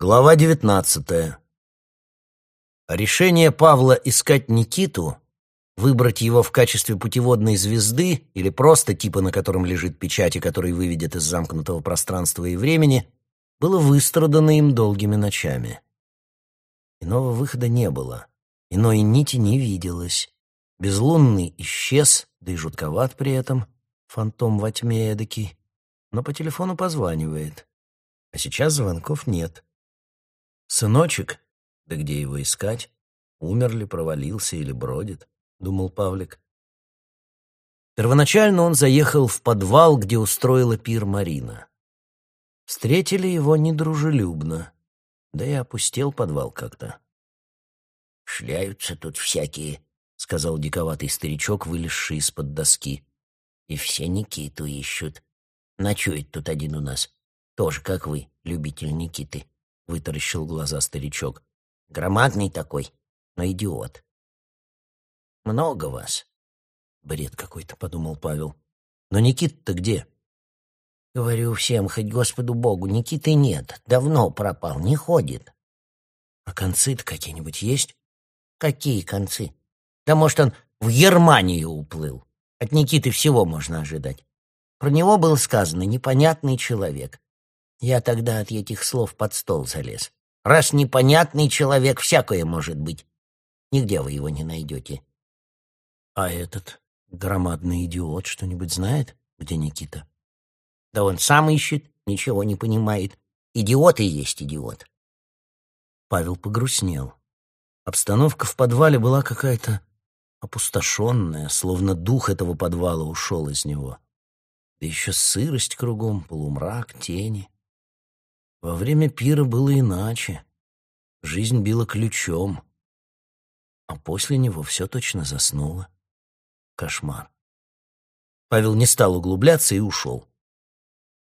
Глава девятнадцатая. Решение Павла искать Никиту, выбрать его в качестве путеводной звезды или просто типа, на котором лежит печать и который выведет из замкнутого пространства и времени, было выстрадано им долгими ночами. Иного выхода не было, иной нити не виделось. Безлунный исчез, да и жутковат при этом, фантом во тьме эдакий, но по телефону позванивает. А сейчас звонков нет. «Сыночек? Да где его искать? Умер ли, провалился или бродит?» — думал Павлик. Первоначально он заехал в подвал, где устроила пир Марина. Встретили его недружелюбно, да и опустел подвал как-то. «Шляются тут всякие», — сказал диковатый старичок, вылезший из-под доски. «И все Никиту ищут. Ночует тут один у нас. Тоже, как вы, любитель Никиты» вытаращил глаза старичок. Громадный такой, но идиот. Много вас. Бред какой-то, подумал Павел. Но Никита-то где? Говорю всем, хоть Господу Богу, Никиты нет. Давно пропал, не ходит. А концы-то какие-нибудь есть? Какие концы? Да может, он в Германию уплыл. От Никиты всего можно ожидать. Про него было сказано «непонятный человек». Я тогда от этих слов под стол залез. Раз непонятный человек, всякое может быть. Нигде вы его не найдете. А этот громадный идиот что-нибудь знает, где Никита? Да он сам ищет, ничего не понимает. Идиот и есть идиот. Павел погрустнел. Обстановка в подвале была какая-то опустошенная, словно дух этого подвала ушел из него. Да еще сырость кругом, полумрак, тени. Во время пира было иначе. Жизнь била ключом. А после него все точно заснуло. Кошмар. Павел не стал углубляться и ушел.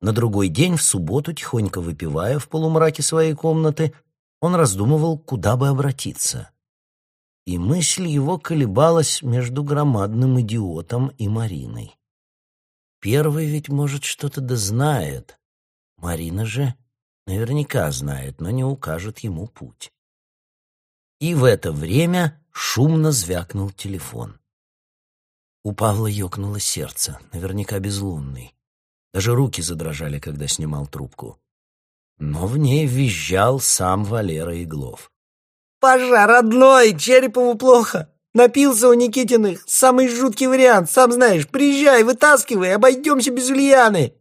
На другой день, в субботу, тихонько выпивая в полумраке своей комнаты, он раздумывал, куда бы обратиться. И мысль его колебалась между громадным идиотом и Мариной. Первый ведь, может, что-то да знает. Марина же Наверняка знает, но не укажет ему путь. И в это время шумно звякнул телефон. У Павла ёкнуло сердце, наверняка безлунный. Даже руки задрожали, когда снимал трубку. Но в ней визжал сам Валера Иглов. «Паша, родной, Черепову плохо. Напился у Никитиных. Самый жуткий вариант, сам знаешь. Приезжай, вытаскивай, обойдемся без Ульяны».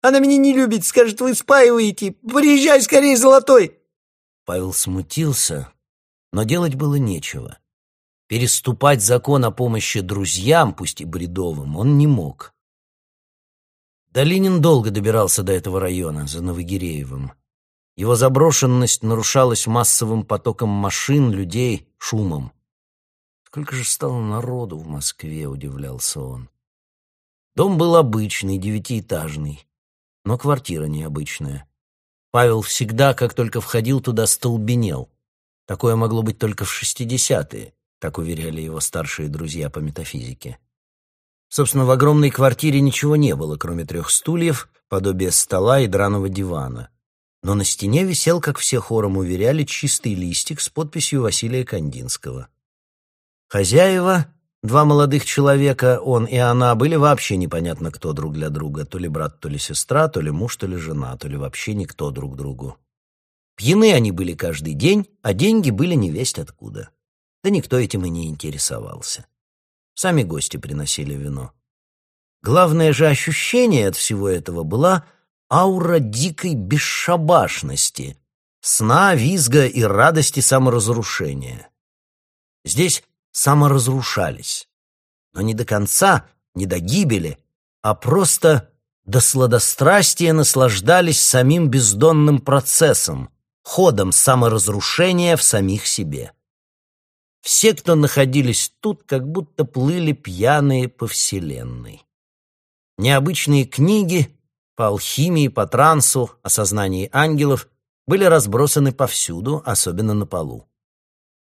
Она меня не любит, скажет, вы спаиваете. Приезжай скорее, Золотой!» Павел смутился, но делать было нечего. Переступать закон о помощи друзьям, пусть и бредовым, он не мог. Долинин долго добирался до этого района, за Новогиреевым. Его заброшенность нарушалась массовым потоком машин, людей, шумом. Сколько же стало народу в Москве, удивлялся он. Дом был обычный, девятиэтажный но квартира необычная. Павел всегда, как только входил туда, столбенел. Такое могло быть только в шестидесятые, так уверяли его старшие друзья по метафизике. Собственно, в огромной квартире ничего не было, кроме трех стульев, подобия стола и драного дивана. Но на стене висел, как все хором уверяли, чистый листик с подписью Василия Кандинского. Хозяева Два молодых человека, он и она, были вообще непонятно кто друг для друга. То ли брат, то ли сестра, то ли муж, то ли жена, то ли вообще никто друг другу. Пьяны они были каждый день, а деньги были невесть откуда. Да никто этим и не интересовался. Сами гости приносили вино. Главное же ощущение от всего этого была аура дикой бесшабашности, сна, визга и радости саморазрушения. Здесь саморазрушались. Но не до конца, не до гибели, а просто до сладострастия наслаждались самим бездонным процессом, ходом саморазрушения в самих себе. Все, кто находились тут, как будто плыли пьяные по вселенной. Необычные книги по алхимии, по трансу, о сознании ангелов были разбросаны повсюду, особенно на полу.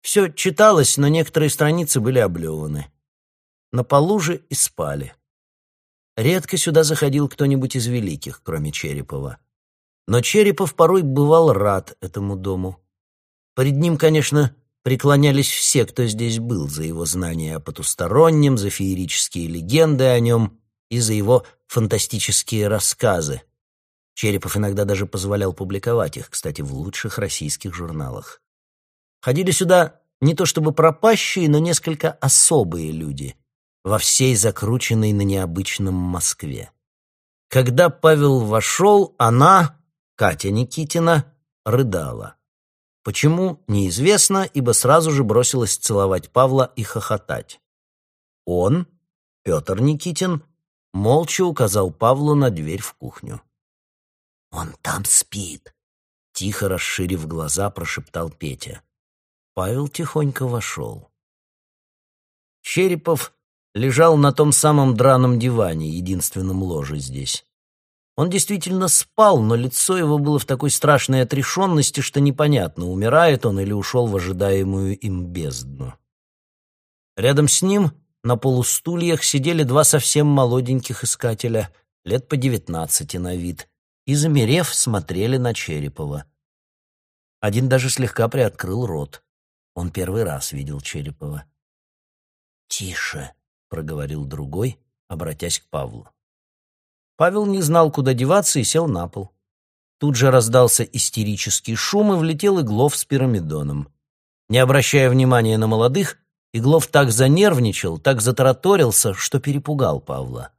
Все читалось, но некоторые страницы были облеваны. На полу же и спали. Редко сюда заходил кто-нибудь из великих, кроме Черепова. Но Черепов порой бывал рад этому дому. Перед ним, конечно, преклонялись все, кто здесь был, за его знания о потустороннем, за феерические легенды о нем и за его фантастические рассказы. Черепов иногда даже позволял публиковать их, кстати, в лучших российских журналах. Ходили сюда не то чтобы пропащие, но несколько особые люди во всей закрученной на необычном Москве. Когда Павел вошел, она, Катя Никитина, рыдала. Почему, неизвестно, ибо сразу же бросилась целовать Павла и хохотать. Он, Петр Никитин, молча указал Павлу на дверь в кухню. «Он там спит», — тихо расширив глаза, прошептал Петя. Павел тихонько вошел. Черепов лежал на том самом драном диване, единственном ложе здесь. Он действительно спал, но лицо его было в такой страшной отрешенности, что непонятно, умирает он или ушел в ожидаемую им бездну. Рядом с ним на полустульях сидели два совсем молоденьких искателя, лет по девятнадцати на вид, и, замерев, смотрели на Черепова. Один даже слегка приоткрыл рот. Он первый раз видел Черепова. «Тише», — проговорил другой, обратясь к Павлу. Павел не знал, куда деваться, и сел на пол. Тут же раздался истерический шум, и влетел Иглов с пирамидоном. Не обращая внимания на молодых, Иглов так занервничал, так затараторился, что перепугал Павла.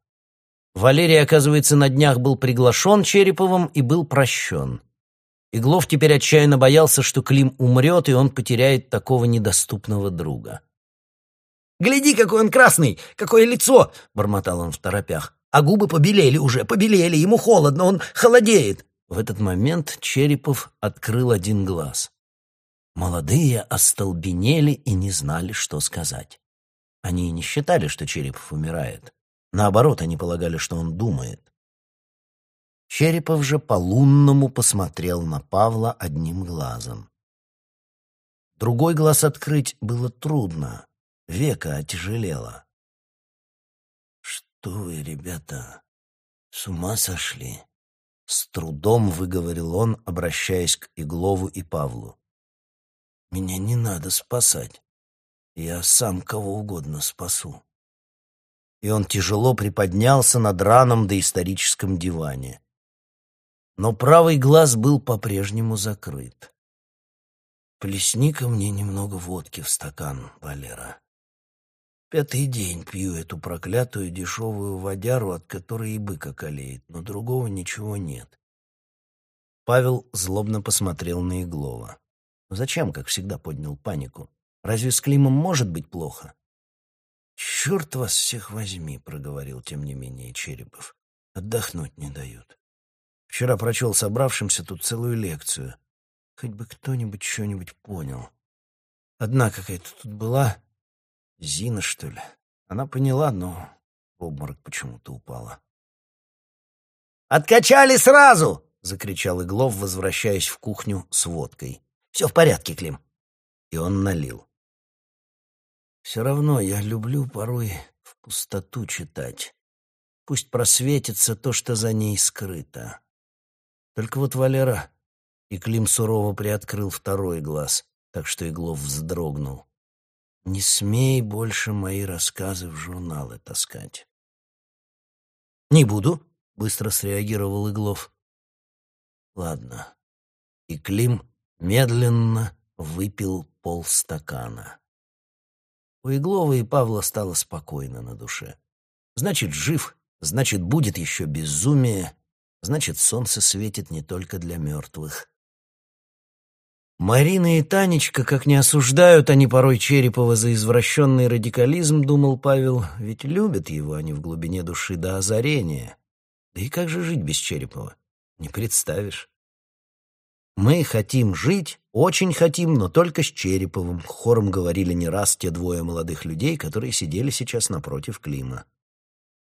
Валерий, оказывается, на днях был приглашен Череповым и был прощен. Иглов теперь отчаянно боялся, что Клим умрет, и он потеряет такого недоступного друга. «Гляди, какой он красный! Какое лицо!» — бормотал он в торопях а губы побелели уже, побелели, ему холодно, он холодеет. В этот момент Черепов открыл один глаз. Молодые остолбенели и не знали, что сказать. Они не считали, что Черепов умирает. Наоборот, они полагали, что он думает. Черепов же по-лунному посмотрел на Павла одним глазом. Другой глаз открыть было трудно, века отяжелело. «Что вы, ребята, с ума сошли?» С трудом выговорил он, обращаясь к Иглову и Павлу. «Меня не надо спасать. Я сам кого угодно спасу». И он тяжело приподнялся на драном доисторическом диване. Но правый глаз был по-прежнему закрыт. «Плесни-ка мне немного водки в стакан, Валера», Пятый день пью эту проклятую дешевую водяру, от которой и бык околеет, но другого ничего нет. Павел злобно посмотрел на Иглова. Зачем, как всегда, поднял панику? Разве с Климом может быть плохо? «Черт вас всех возьми», — проговорил тем не менее Черепов. «Отдохнуть не дают. Вчера прочел собравшимся тут целую лекцию. Хоть бы кто-нибудь что-нибудь понял. Одна какая-то тут была, Зина, что ли? Она поняла, но в обморок почему-то упала. «Откачали сразу!» — закричал Иглов, возвращаясь в кухню с водкой. «Все в порядке, Клим». И он налил. «Все равно я люблю порой в пустоту читать. Пусть просветится то, что за ней скрыто. Только вот Валера...» И Клим сурово приоткрыл второй глаз, так что Иглов вздрогнул. Не смей больше мои рассказы в журналы таскать. Не буду, быстро среагировал Иглов. Ладно. И Клим медленно выпил полстакана. У Иглова и Павла стало спокойно на душе. Значит, жив, значит, будет еще безумие, значит, солнце светит не только для мертвых. Марина и Танечка, как не осуждают они порой Черепова за извращенный радикализм, думал Павел, ведь любят его они в глубине души до озарения. Да и как же жить без Черепова? Не представишь. «Мы хотим жить, очень хотим, но только с Череповым», — хором говорили не раз те двое молодых людей, которые сидели сейчас напротив Клима.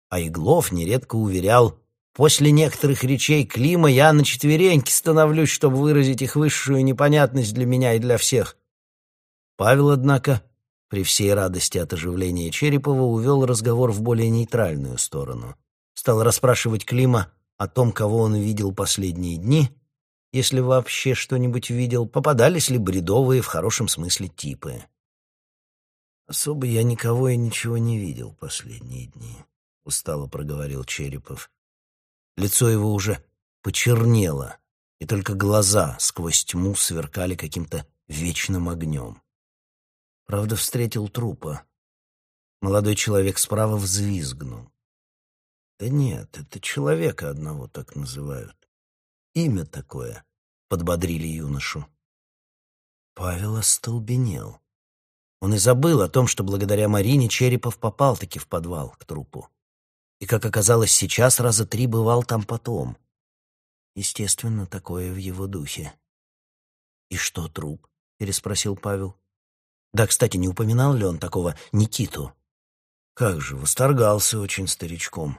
А Иглов нередко уверял, После некоторых речей Клима я на четвереньки становлюсь, чтобы выразить их высшую непонятность для меня и для всех. Павел, однако, при всей радости от оживления Черепова, увел разговор в более нейтральную сторону. Стал расспрашивать Клима о том, кого он видел последние дни, если вообще что-нибудь видел, попадались ли бредовые в хорошем смысле типы. «Особо я никого и ничего не видел последние дни», — устало проговорил Черепов. Лицо его уже почернело, и только глаза сквозь тьму сверкали каким-то вечным огнем. Правда, встретил трупа. Молодой человек справа взвизгнул. Да нет, это человека одного так называют. Имя такое, — подбодрили юношу. Павел остолбенел. Он и забыл о том, что благодаря Марине Черепов попал-таки в подвал к трупу. И, как оказалось сейчас, раза три бывал там потом. Естественно, такое в его духе. «И что труп?» — переспросил Павел. «Да, кстати, не упоминал ли он такого Никиту?» «Как же, восторгался очень старичком.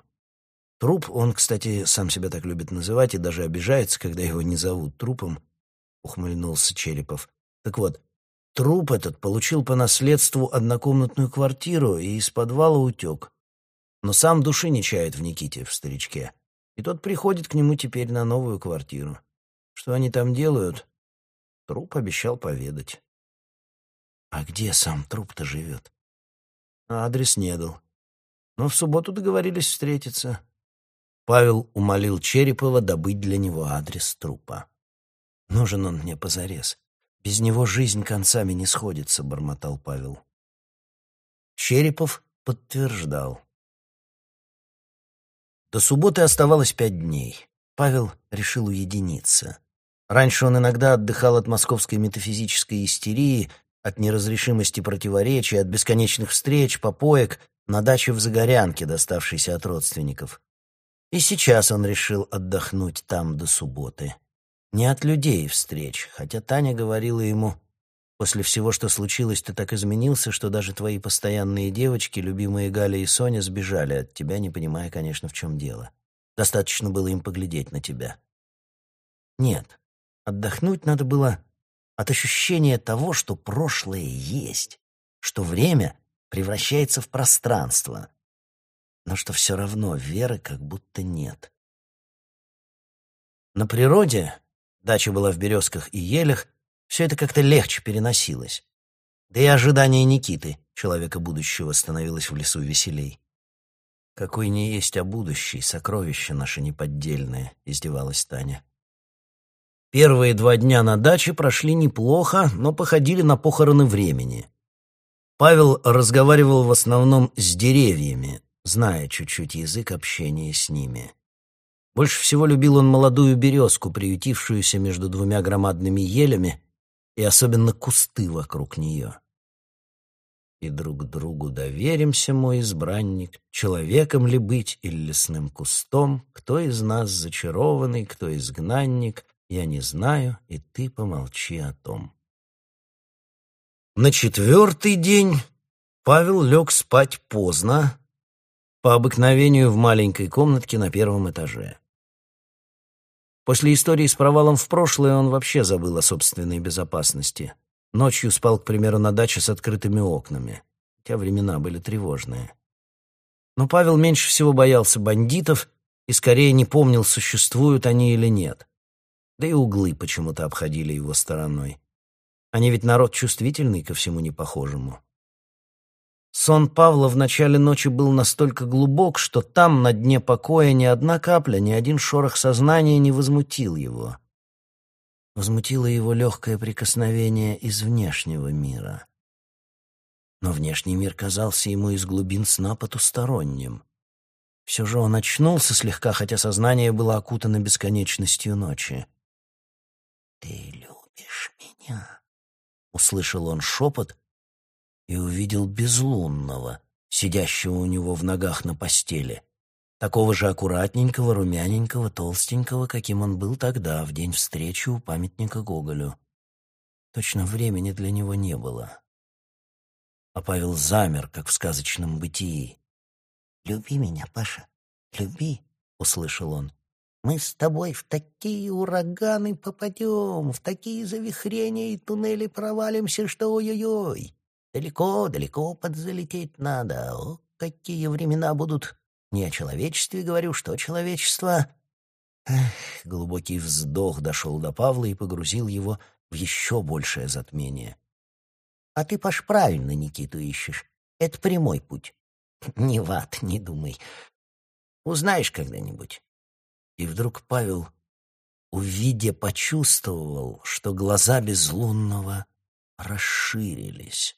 Труп, он, кстати, сам себя так любит называть и даже обижается, когда его не зовут трупом», — ухмыльнулся Черепов. «Так вот, Труп этот получил по наследству однокомнатную квартиру и из подвала утек. Но сам души не чает в Никите, в старичке. И тот приходит к нему теперь на новую квартиру. Что они там делают? Труп обещал поведать. А где сам труп-то живет? Адрес не дал. Но в субботу договорились встретиться. Павел умолил Черепова добыть для него адрес трупа. Нужен он мне позарез. Без него жизнь концами не сходится, бормотал Павел. Черепов подтверждал. До субботы оставалось пять дней. Павел решил уединиться. Раньше он иногда отдыхал от московской метафизической истерии, от неразрешимости противоречий, от бесконечных встреч, попоек на даче в Загорянке, доставшейся от родственников. И сейчас он решил отдохнуть там до субботы. Не от людей встреч, хотя Таня говорила ему, «После всего, что случилось, ты так изменился, что даже твои постоянные девочки, любимые Галя и Соня, сбежали от тебя, не понимая, конечно, в чем дело. Достаточно было им поглядеть на тебя». Нет, отдохнуть надо было от ощущения того, что прошлое есть, что время превращается в пространство, но что все равно веры как будто нет. На природе дача была в березках и елях, все это как-то легче переносилось. Да и ожидание Никиты, человека будущего, становилось в лесу веселей. «Какой не есть, а будущий, сокровище наше неподдельное», — издевалась Таня. Первые два дня на даче прошли неплохо, но походили на похороны времени. Павел разговаривал в основном с деревьями, зная чуть-чуть язык общения с ними. Больше всего любил он молодую березку, приютившуюся между двумя громадными елями, и особенно кусты вокруг нее. И друг другу доверимся, мой избранник, человеком ли быть или лесным кустом, кто из нас зачарованный, кто изгнанник, я не знаю, и ты помолчи о том. На четвертый день Павел лег спать поздно, по обыкновению в маленькой комнатке на первом этаже. После истории с провалом в прошлое он вообще забыл о собственной безопасности. Ночью спал, к примеру, на даче с открытыми окнами, хотя времена были тревожные. Но Павел меньше всего боялся бандитов и скорее не помнил, существуют они или нет. Да и углы почему-то обходили его стороной. Они ведь народ чувствительный ко всему непохожему. Сон Павла в начале ночи был настолько глубок, что там, на дне покоя, ни одна капля, ни один шорох сознания не возмутил его. Возмутило его легкое прикосновение из внешнего мира. Но внешний мир казался ему из глубин сна потусторонним. Все же он очнулся слегка, хотя сознание было окутано бесконечностью ночи. «Ты любишь меня?» — услышал он шепот, и увидел безлунного, сидящего у него в ногах на постели, такого же аккуратненького, румяненького, толстенького, каким он был тогда, в день встречи у памятника Гоголю. Точно времени для него не было. А Павел замер, как в сказочном бытии. «Люби меня, Паша, люби», — услышал он. «Мы с тобой в такие ураганы попадем, в такие завихрения и туннели провалимся, что ой-ой-ой. Далеко-далеко подзалететь надо. О, какие времена будут! Не о человечестве говорю, что человечество. Эх, глубокий вздох дошел до Павла и погрузил его в еще большее затмение. А ты, Паш, правильно Никиту ищешь. Это прямой путь. Не в ад, не думай. Узнаешь когда-нибудь. И вдруг Павел, увидя, почувствовал, что глаза безлунного расширились.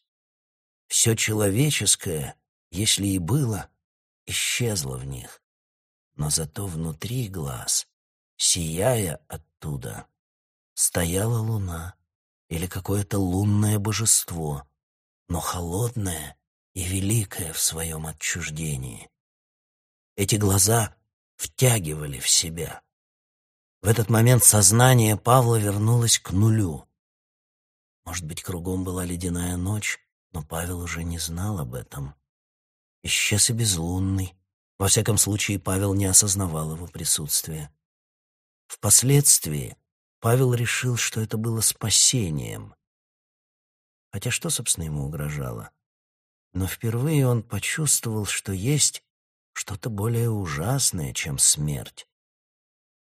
Все человеческое, если и было, исчезло в них. Но зато внутри глаз, сияя оттуда, стояла луна или какое-то лунное божество, но холодное и великое в своем отчуждении. Эти глаза втягивали в себя. В этот момент сознание Павла вернулось к нулю. Может быть, кругом была ледяная ночь, но Павел уже не знал об этом. Исчез и безлунный. Во всяком случае, Павел не осознавал его присутствия. Впоследствии Павел решил, что это было спасением. Хотя что, собственно, ему угрожало? Но впервые он почувствовал, что есть что-то более ужасное, чем смерть.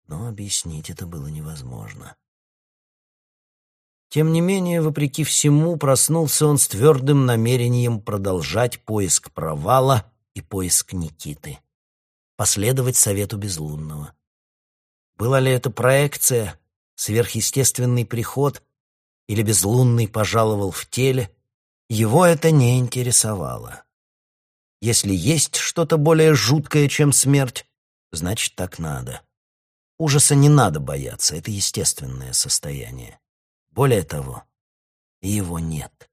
Но объяснить это было невозможно. Тем не менее, вопреки всему, проснулся он с твердым намерением продолжать поиск провала и поиск Никиты. Последовать совету Безлунного. Была ли это проекция, сверхъестественный приход или Безлунный пожаловал в теле, его это не интересовало. Если есть что-то более жуткое, чем смерть, значит, так надо. Ужаса не надо бояться, это естественное состояние. Более того, его нет.